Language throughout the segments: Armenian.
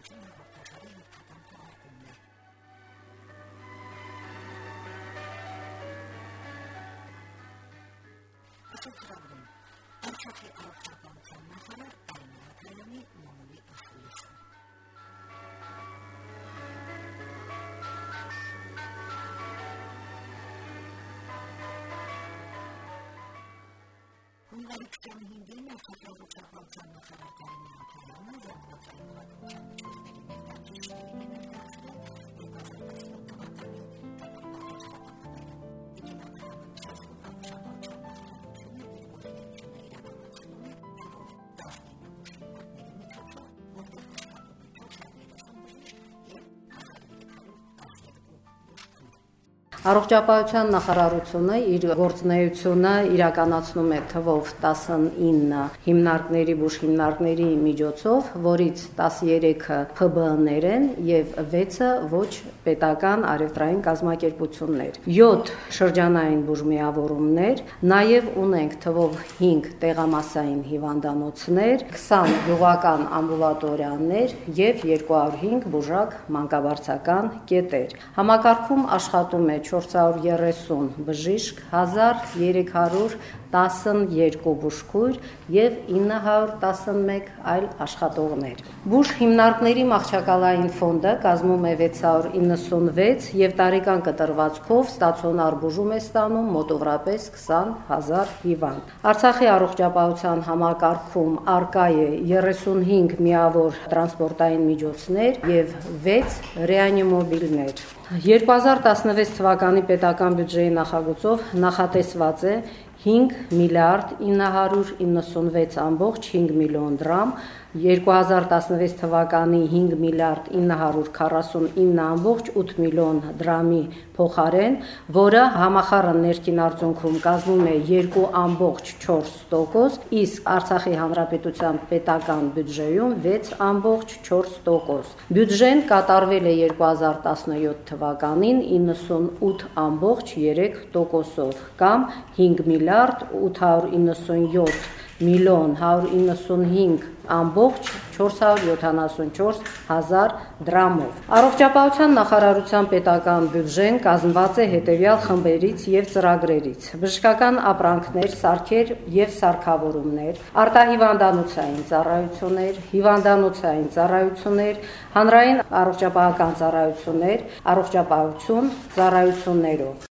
Bütün Trabzon, en çok iyi alıp çarpan sanmasını elmaya. Amerika'nın değil mi? Sosyal uçakla uçanma karakterini yapıyorlar. Yolda kaynağını uçan çözümlerinden, düşünlerinden karşı ve pazarlaşma kapatanı kapatmadan kapatmadan iki makamın Առողջապահության նախարարությունը իր գործունեությունը իրականացնում է թվով 19 հիմնարկների բուժ հիմնարկների միջոցով, որից 13-ը ՓԲԸ-ներ են եւ 6-ը ոչ պետական արևտրային կազմակերպություններ։ 7 շրջանային բուժ միավորումներ, նաեւ ունենք թվով 5 տեղամասային հիվանդանոցներ, 20 գյուղական ամբուլատորիաներ եւ 205 բուժակ մանկաբարձական կետեր։ Համակարգում աշխատում է 430 բժիշկ, 1312 բուժքույր եւ 911 այլ աշխատողներ։ Բուժ հիմնարկների մահճակալային ֆոնդը կազմում է 696 եւ տարեկան կտրվածքով ստացիոնար բուժում է ստանում մոտավորապես 20000 հիվանդ։ Արցախի առողջապահության համակարգում արկա է 35 միավոր տրանսպորտային միջոցներ եւ 6 ռեանիմոբիլներ։ 2016 թվականի պետական բյուջեի նախագծով նախատեսված է 5 միլիարդ 996.5 միլիոն դրամ 2016 թվականի 5 միլիարդ 949.8 միլիոն դրամի փոխարեն, որը համախառն ներքին արդյունքում կազմում է 2.4%, իսկ Արցախի Հանրապետության պետական բյուջեում 6.4%։ Բյուջեն կատարվել է 2017 թվականին 98.3%-ով կամ 5 միլիարդ 897 միլիոն 195 ամբողջ 474 հազար դրամով։ Առողջապահության նախարարության պետական բյուջեն կազմված է հետևյալ խմբերից եւ ծրագրերից. բժշկական ապրանքներ, սարքեր եւ սարքավորումներ, արտահիվանդանոցային ծառայություններ, հիվանդանոցային ծառայություններ, հանրային առողջապահական ծառայություններ, առողջապահություն ծառայություններով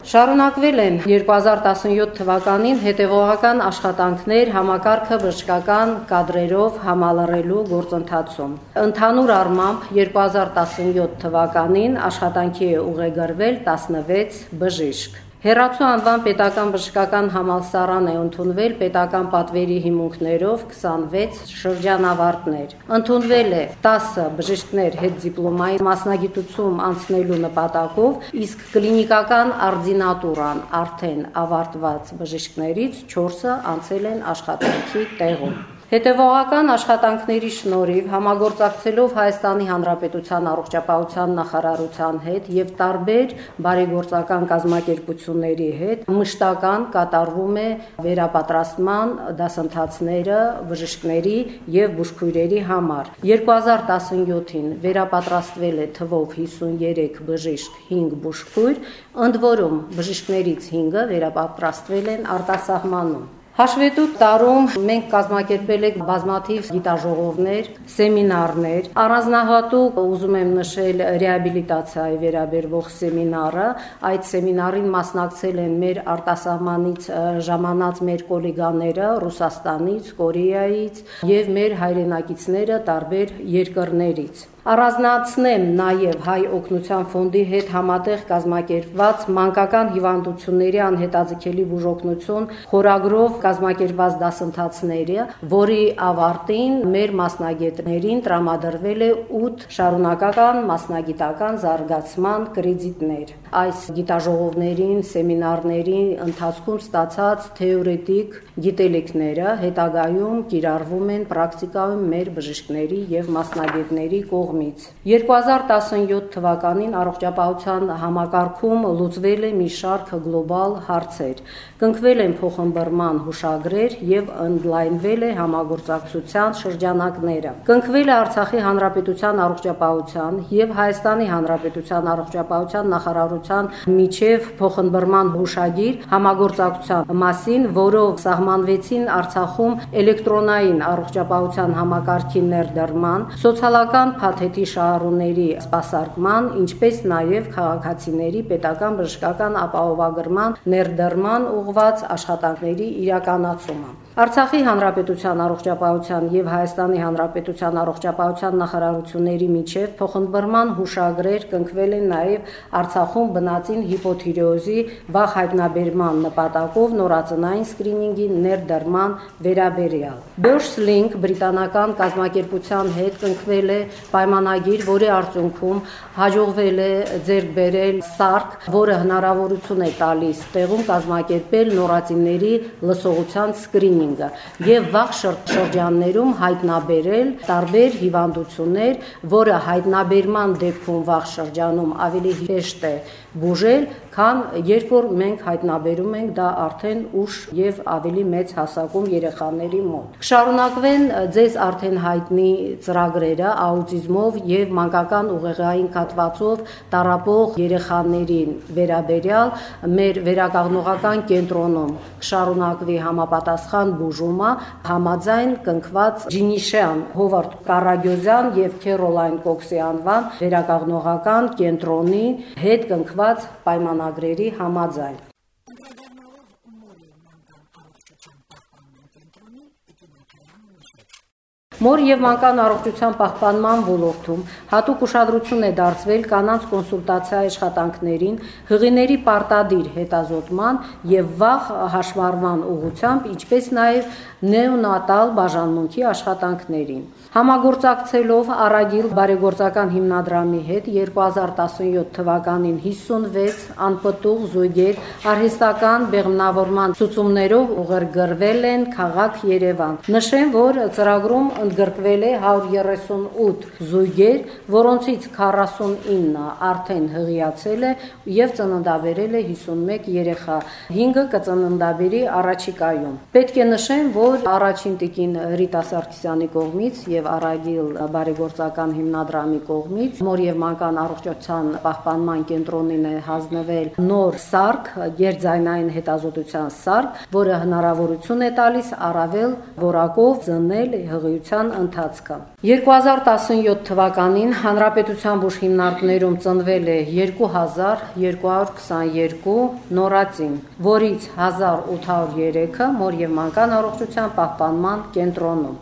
Շարունակվել են 2017 թվականին հետևողական աշխատանքներ համակարգը բժշկական կադրերով համալրելու գործընթացում։ Ընդհանուր առմամբ 2017 թվականին աշխատանքի է ուղեգրվել 16 բժիշկ։ Հերացու անվան պետական բժշկական համալսարան է ընդունվել պետական պատվերի հիմունքներով 26 շրջանավարտներ։ Ընդունվել է 10 բժիշկներ հետ դիպլոմային մասնագիտություն անցնելու նպատակով, իսկ կլինիկական արձինատուրան արդեն ավարտված բժիշկներից 4-ը անցել են աշխատանքի տեղում։ Հետևողական աշխատանքների շնորհիվ համագործակցելով Հայաստանի Հանրապետության առողջապահության նախարարության հետ եւ տարբեր բարեգործական կազմակերպությունների հետ մշտական կատարվում է վերապատրաստման դասընթացները բժիշկների եւ բուժքույրերի համար։ 2017-ին վերապատրաստվել է թվով 53 բժիշկ, 5 բուժքույր, ընդ որում բժիշկներից 5-ը վերապատրաստվել են արտասահմանում։ Հաշվետու տարում մենք կազմակերպել ենք բազմաթիվ գիտաժողովներ, սեմինարներ, առանձնահատուկ ուզում եմ նշել ռեաբիլիտացիայի վերաբերվող սեմինարը, այդ սեմինարին մասնակցել են մեր արտասահմանից ժամանած մեր գոլեգաները Ռուսաստանից, Կորեայից եւ մեր հայրենակիցները տարբեր երկրներից։ Առանձնացնեմ նաև հայ օգնության ֆոնդի հետ համատեղ կազմակերպված մանկական հիվանդությունների անհետաձգելի բուժօգնություն խորագրով կազմակերպված դասընթացները, որի ավարտին մեր մասնագետներին տրամադրվել է 8 շարունակական մասնագիտական զարգացման կրեդիտներ։ Այս գիտաժողովներին, սեմինարների ընթացքում ստացած թեորետիկ գիտելիքները հետագայում կիրառվում են պրակտիկայում մեր բժիշկների եւ մասնագետների կողմից կողմից։ 2017 թվականին առողջապահության համակարգում լուծվել է մի շարք գլոբալ հարցեր։ Կնքվել են փոխհմբռնման հուշագրեր եւ ընդլայնվել է համագործակցության շրջանակները։ Կնքվել է Արցախի Հանրապետության առողջապահության եւ Հայաստանի Հանրապետության առողջապահության նախարարության միջև փոխհմբռնման հուշագիր համագործակցության մասին, որով սահմանվեցին Արցախում էլեկտրոնային առողջապահության համակարգի ներդրման, սոցիալական փաթեթի շահառուների սպասարկման, ինչպես նաև քաղաքացիների պետական բժշկական ապահովագրման ներդրման ուղղված աշխատանքների իրականացումը։ Արցախի Հանրապետության առողջապահության եւ Հայաստանի Հանրապետության առողջապահության նախարարությունների միջև փոխընդբռնման հուշագրեր կնքվել են նաեւ Արցախում բնածին հիպոթիրեոզի վաղ հայտնաբերման նպատակով նորածնային սկրինինգի ներդրման վերաբերյալ։ Börslink բրիտանական կազմակերպության հետ կնքվել է պայմանագիր, որի արդյունքում հաջողվել է ձեռք բերել սարք, որը հնարավորություն է տալիս տեղում կազմակերպել նորածինների լսողության սկրինինգը եւ վաղ շրջաններում հայտնաբերել տարբեր հիվանդություններ, որը հայտնաբերման դեպքում վաղ շրջանում ավելի հեշտ է բուժել, քան երբ որ մենք հայտնաբերում ենք դա արդեն ուշ եւ ավելի մեծ հասակում երեխաների մոտ։ Կշարունակվեն ձեզ արդեն հայտնի ծրագրերը աուտիզմով եւ մանկական ուղեղային կաթվածով տարապող երեխաներին վերաբերյալ մեր վերականգնողական կենտրոնում կշարունակվի համապատասխան բուժումը համաձայն կնքված Ջինիշյան Հովարդ Կարագյոզյան եւ Քերոլայն Կոքսի անվան վերականգնողական կենտրոնի հետ կնքված պայմանագրերի համաձայն Մոր եւ մանկան առողջության պահպանման ոլորտում հատուկ ուշադրություն է դարձվել կանանց կոնսուլտացիա աշխատանքներին, հղիների պարտադիր հետազոտման եւ վաղ հաշվառման ուղղությամբ, ինչպես նաեւ նեոնատալ բաժանմունքի աշխատանքներին։ Համագործակցելով Արագիլ բարեգործական հիմնադրամի հետ 2017 թվականին 56 անպտուղ զույգեր արհեստական բեղմնավորման ցուցումներով ուղերգրվել են քաղաք Երևան։ Նշեմ, որ ծրագրում ընդգրկվել է 138 զույգեր, որոնցից 49-ը արդեն հղիացել է եւ ծննդաբերել է 51 երեխա։ 5-ը կծննդաբերի առաջիկայում։ Պետք է նշեմ, որ առաջին տիկին Ռիտա Սարգսյանի կողմից եւ Արագիլ բարեգործական հիմնադրամի կողմից մոր եւ մանկան առողջության պահպանման կենտրոնին է հանձնվել նոր սարք, երձայնային հետազոտության սարք, որը հնարավորություն է տալիս առավել որակով ծնել հղիության ընթացքը։ 2017 թվականին հանրապետության բուժ հիմնարկներում ծնվել է 2222 նորածին, որից 1803-ը մոր եւ մանկան առողջության պահպանման կենտրոնում։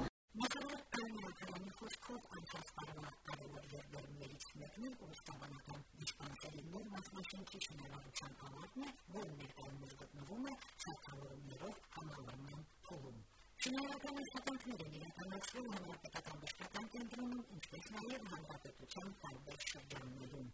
Շինարարական աշխատանքներ են իրականացվում հանրապետական բժշկական կենտրոնում, ինչպես նաև հանրապետության տարբեր շրջաններում։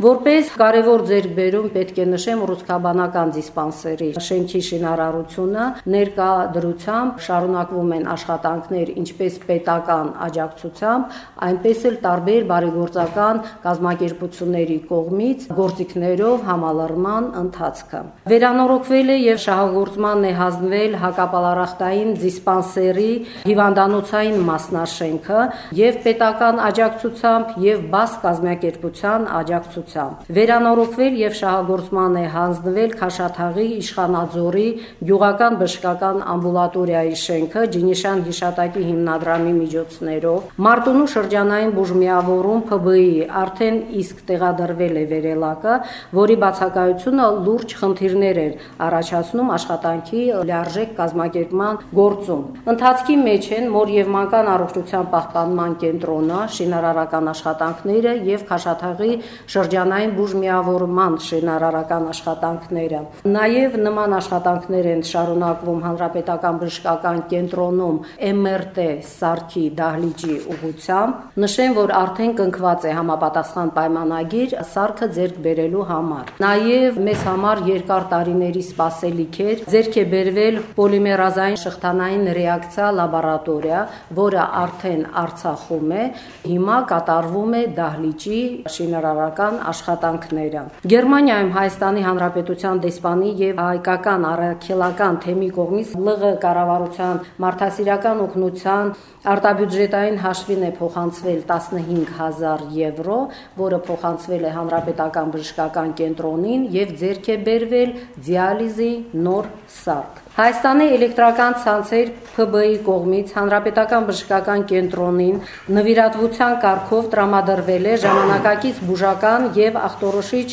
Որպես կարևոր ձեռքբերում պետք է նշեմ ռուսկաբանական դիսպանսերի շենքի շինարարությունը ներկա դրությամբ շարունակվում են աշխատանքներ ինչպես պետական աջակցությամբ, այնպես էլ տարբեր բարեգործական կազմակերպությունների կողմից գործիքներով համալրման ընթացքը։ Վերանորոգվել է եւ շահագործման է հանձնվել հակապալարախտային դիսպանսերի հիվանդանոցային մասնաշենքը եւ պետական աջակցությամբ եւ բաց կազմակերպության աջակցությամբ ուղղությամբ։ Վերանորոգվել եւ շահագործման է հանձնվել Խաշաթաղի Իշխանաձորի գյուղական բժշկական ամբուլատորիայի շենքը Ջինիշան հիշատակի հիմնադրամի միջոցներով։ Մարտունու շրջանային բուժմիավորում ՓԲ-ի արդեն իսկ տեղադրվել է վերելակը, որի բացակայությունը լուրջ խնդիրներ էր առաջացնում աշխատանքի լիարժեք կազմակերպման գործում։ Ընթացքի մեջ են մոր եւ մանկան առողջության պահպանման կենտրոնը, շինարարական աշխատանքները եւ Խաշաթաղի շրջանային շրջանային բուժմիավորման շինարարական աշխատանքները։ Նաև նման աշխատանքներ են շարունակվում հանրապետական բժշկական կենտրոնում MRT սարքի դահլիճի ուղղությամբ։ Նշեմ, որ արդեն կնքված է համապատասխան պայմանագիր սարքը ձեռք բերելու համար։ Նաև մեզ համար երկար տարիների սպասելիք էր. Ձեռք է բերվել պոլիմերազային շղթանային ռեակցիա լաբորատորիա, որը արդեն Արցախում է, հիմա կատարվում է դահլիճի շինարարական աշխատանքները։ Գերմանիայում Հայաստանի Հանրապետության դեսպանի եւ հայկական առաքելական թեմի կողմից ԼՂ կառավարության մարդասիրական օգնության արտաբյուջետային հաշվին է փոխանցվել 15000 եվրո, որը փոխանցվել է Հանրապետական բժշկական կենտրոնին եւ ձեռք է բերվել դիալիզի նոր սարք։ Հայաստանի էլեկտրական ցանցեր ՓԲ-ի կողմից Հանրապետական բժշկական կենտրոնին նվիրատվության կարգով տրամադրվել է ժամանակակից բուժական եւ ախտորոշիչ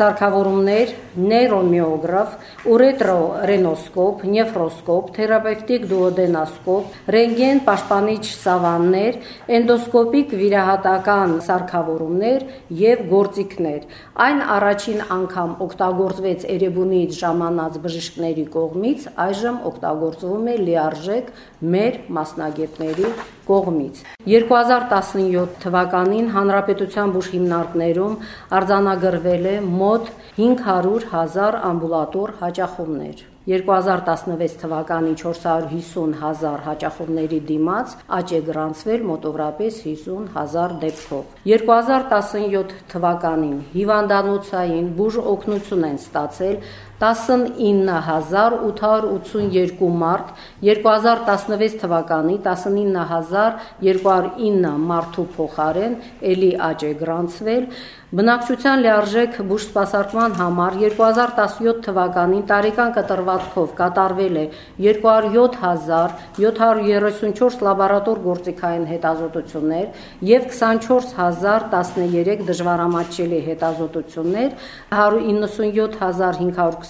սարքավորումներ, նեյրոմիոգրաֆ, ուրետրոռենոսկոպ, նեֆրոսկոպ, թերապևտիկ դուոդենոսկոպ, ռենտգեն պաշտպանիչ սավաններ, էնդոսկոպիկ վիրահատական սարքավորումներ եւ գործիքներ։ Այն առաջին անգամ օգտագործվեց Էրեբունից ժամանած բժիշկների կողմից, այժմ օգտագործվում է լիարժեք մեր մասնագետների կողմից 2017 թվականին հանրապետության բուժ հիմնարկներում արձանագրվել է մոտ 500.000 ամբուլատոր հաճախումներ 2016 թվականի 450 հազար հաճախումների դիմաց աճ է գրանցվել մոտավորապես 50 հազար դեպքով։ 2017 թվականին հիվանդանոցային բուժ օգնություն են ստացել 19882 մարդ, 2016 թվականի 19209 մարդու փոխարեն ելի աճ է գրանցվել Բնակչության լիարժեք բուժսպասարկման համար 2017 թվականին տարեկան կտրվածքով կատարվել է 207734 լաբորատոր գործիքային հետազոտություններ եւ 24013 դժվարամատչելի հետազոտություններ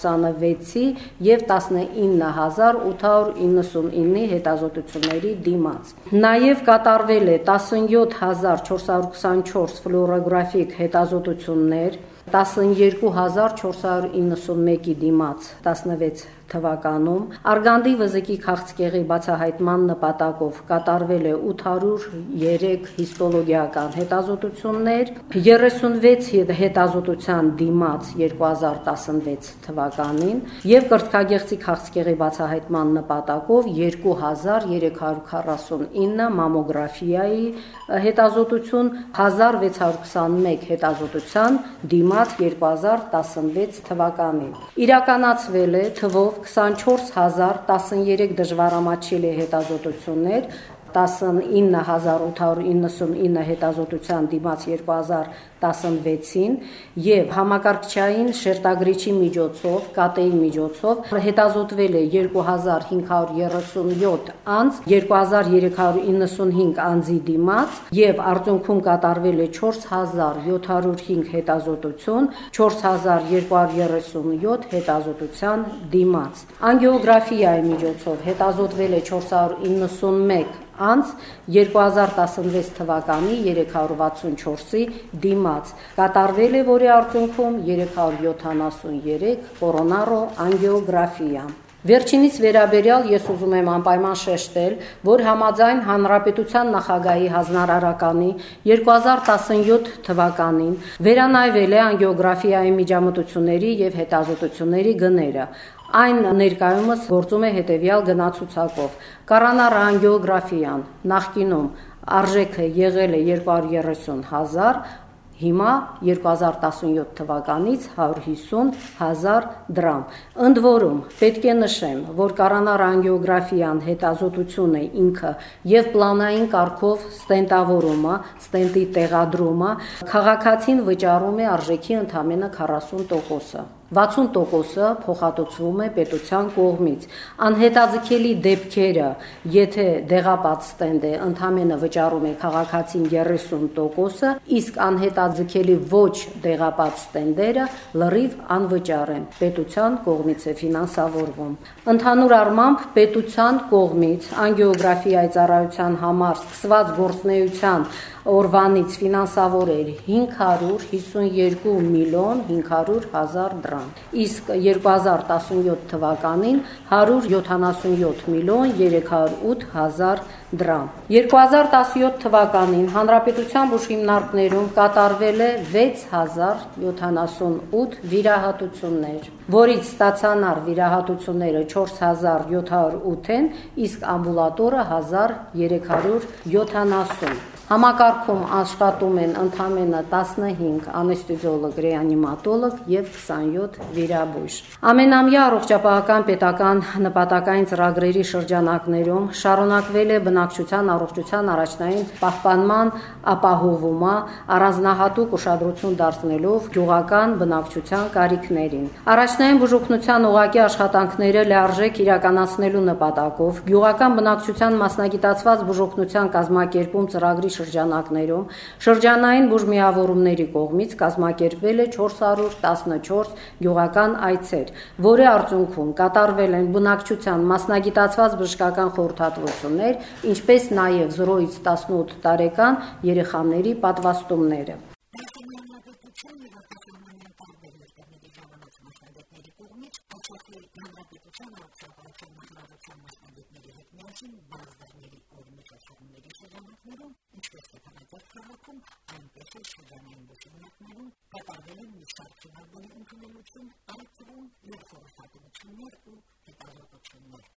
197526-ի եւ 19899-ի հետազոտությունների դիմաց։ Նաեւ կատարվել է 17424 ֆլուորոգրաֆիկ հետազոտություններ հետազոտություններ 12491-ի դիմաց 16 թվականում արգանդի վզիկի քաղցկեղի բացահայտման նպատակով կատարվել է 803 հիստոլոգիական հետազոտություններ, 36 հետազոտության դիմաց 2016 թվականին եւ կրծքագեղձի քաղցկեղի բացահայտման նպատակով 2349 մամոգրաֆիայի հետազոտություն, 1621 հետազոտության դիմաց 2016 թվականին։ Իրականացվել է թվով 24013 դժվարամատչելի հետազոտություններ, 19899 հետազոտության դիմաց 2016-ին եւ համակարգչային շերտագրիչի միջոցով, ԿՏ-ի միջոցով հետազոտվել է 2537 անձ 2395 անձի դիմաց եւ արդյունքում կատարվել է 4705 հետազոտություն 4237 հետազոտության դիմաց անգեոգրաֆիայի միջոցով հետազոտվել է 491 անց 2016 թվականի 364-ի դիմաց կատարվել է որի արդյունքում 373 կորոնարո անգեոգրաֆիա Վերջինից վերաբերյալ ես ուզում եմ անպայման շեշտել, որ համաձայն Հանրապետության նախագահի հանրարարականի 2017 թվականին վերանայվել է անգեոգրաֆիայի միջամտությունների եւ հետազոտությունների գները։ Այն ներկայումս գործում է հետևյալ գնացուցակով. Կառանար անգեոգրաֆիան նախկինում արժեքը եղել է 230 հազար, հիմա 2017 թվականից 150 հազար դրամ։ Ընդ որում, պետք է նշեմ, որ կառանար անգեոգրաֆիան հետազոտությունը ինքը եւ պլանային կարգով ստենտավորումը, ստենտի տեղադրումը քաղաքացին վճարում է արժեքի ընդամենը 40%-ը։ 60%-ը փոխհատուցվում է պետության կողմից։ Անհետաձգելի դեպքերը, եթե դեղապած ստենդ է, ընդամենը վճարում է քաղաքացին 30%-ը, իսկ անհետաձգելի ոչ դեղապած ստենդերը լրիվ անվճար են։ Պետության կողմից է ֆինանսավորվում։ Ընդհանուր առմամբ պետության կողմից անգեոգրաֆիայի ծառայության համար սկսված գործնեության օրվանից ֆինանսավորել 552 միլիոն 500 հազար դրամ։ Իսկ 2017 թվականին 177 միլիոն 308 հազար դրամ։ 2017 թվականին Հանրապետության բուժ հիմնարկներում կատարվել է 6078 վիրահատություններ, որից ստացանար վիրահատությունները 4708 են, իսկ ամբուլատորը 1370 Համակարգում աշխատում են ընդամենը 15 անեստեզիոլոգ, ռեանիմատոլոգ եւ 27 վիրաբույժ։ Ամենամյա առողջապահական պետական նպատակային ծրագրերի շրջանակներում շարունակվել է բնակչության առողջության առաջնային պահպանման ապահովումը, առանձնահատուկ ուշադրություն դարձնելով գյուղական բնակչության կարիքներին։ Առաջնային բուժօգնության ուղղակի աշխատանքները լիարժեք իրականացնելու նպատակով գյուղական բնակչության մասնագիտացված բուժօգնության կազմակերպում ծրագրի շրջանակներում շրջանային բուժմիավորումների կողմից կազմակերպվել է 414 գյուղական այցեր, որի արդյունքում կատարվել են բնակչության մասնագիտացված բժշկական խորհրդատվություններ, ինչպես նաև 0-ից 18 տարեկան երեխաների պատվաստումները։ Հանրապետության բազարների կողմից աշխատումների շրջանակներում ինչպես Ստեփանակերտ քաղաքում, այնպես էլ շրջանային բուսինակներում կատարվել են մի շարք հիմնավորի ընդունելություն, այդ թվում եւ խորհրդատվություններ ու հետազոտություններ։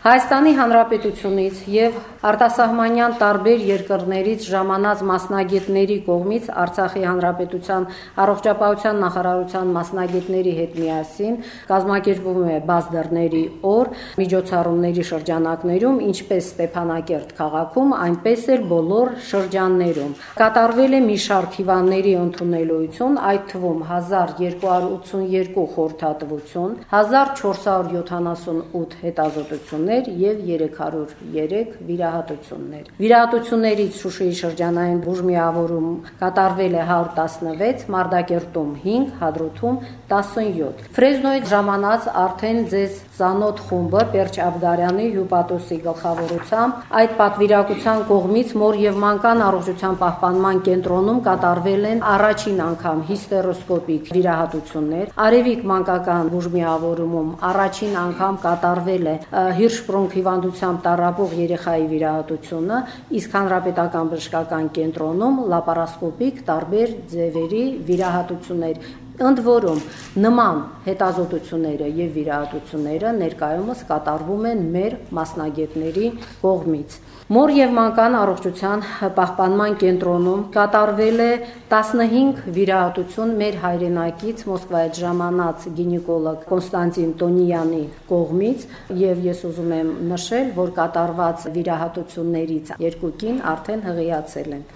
Հայաստանի Հանրապետությունից եւ արտասահմանյան տարբեր երկրներից ժամանած մասնագետների կողմից Արցախի Հանրապետության առողջապահության նախարարության մասնագետների հետ միասին կազմակերպվում է բազդերների օր միջոցառումների շրջանակներում, ինչպես Ստեփանակերտ քաղաքում, այնպես էլ բոլոր շրջաններում։ Կատարվել է մի շարք հիվանդների ընդունելություն, այդ թվում 1282 խորհրդատվություն, 1478 հետազոտություն վիրահատություններ եւ 303 վիրահատություններ։ Վիրահատություններից Շուշիի շրջանային բուժմիավորում կատարվել է 116, Մարտակերտում 5, Հադրութում 17։ Ֆրեզնոյի ժամանած արդեն ձեզ ծանոթ խումբը Պերճ Աբգարյանի հյուպատոսի գլխավորությամբ այդ պատվիրակության կողմից մոր եւ մանկան առողջության պահպանման կենտրոնում կատարվել են առաջին անգամ հիստերոսկոպիկ վիրահատություններ։ Արևիկ մանկական բուժմիավորումում առաջին անգամ կատարվել է հիրշ շպրոնք հիվանդությամբ տարապող երեխայի վիրահատությունը, իսկ հանրապետական բժշկական կենտրոնում լապարասկոպիկ տարբեր ձևերի վիրահատություններ Ընդ որում նման հետազոտությունները եւ վիրահատությունները ներկայումս կատարվում են մեր մասնագետների կողմից։ Մոր եւ մանկան առողջության պահպանման կենտրոնում կատարվել է 15 վիրահատություն մեր հայրենակից Մոսկվայից ժամանած գինեկոլոգ Կոնստանտին Տոնյանի կողմից եւ ես ուզում եմ նշել, որ կատարված վիրահատություններից երկու կին արդեն հղիացել են։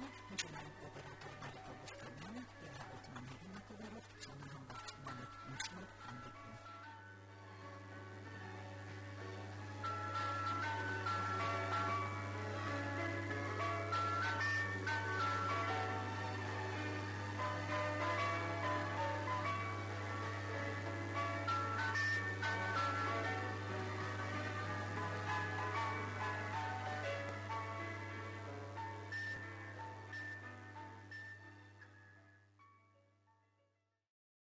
Vamos a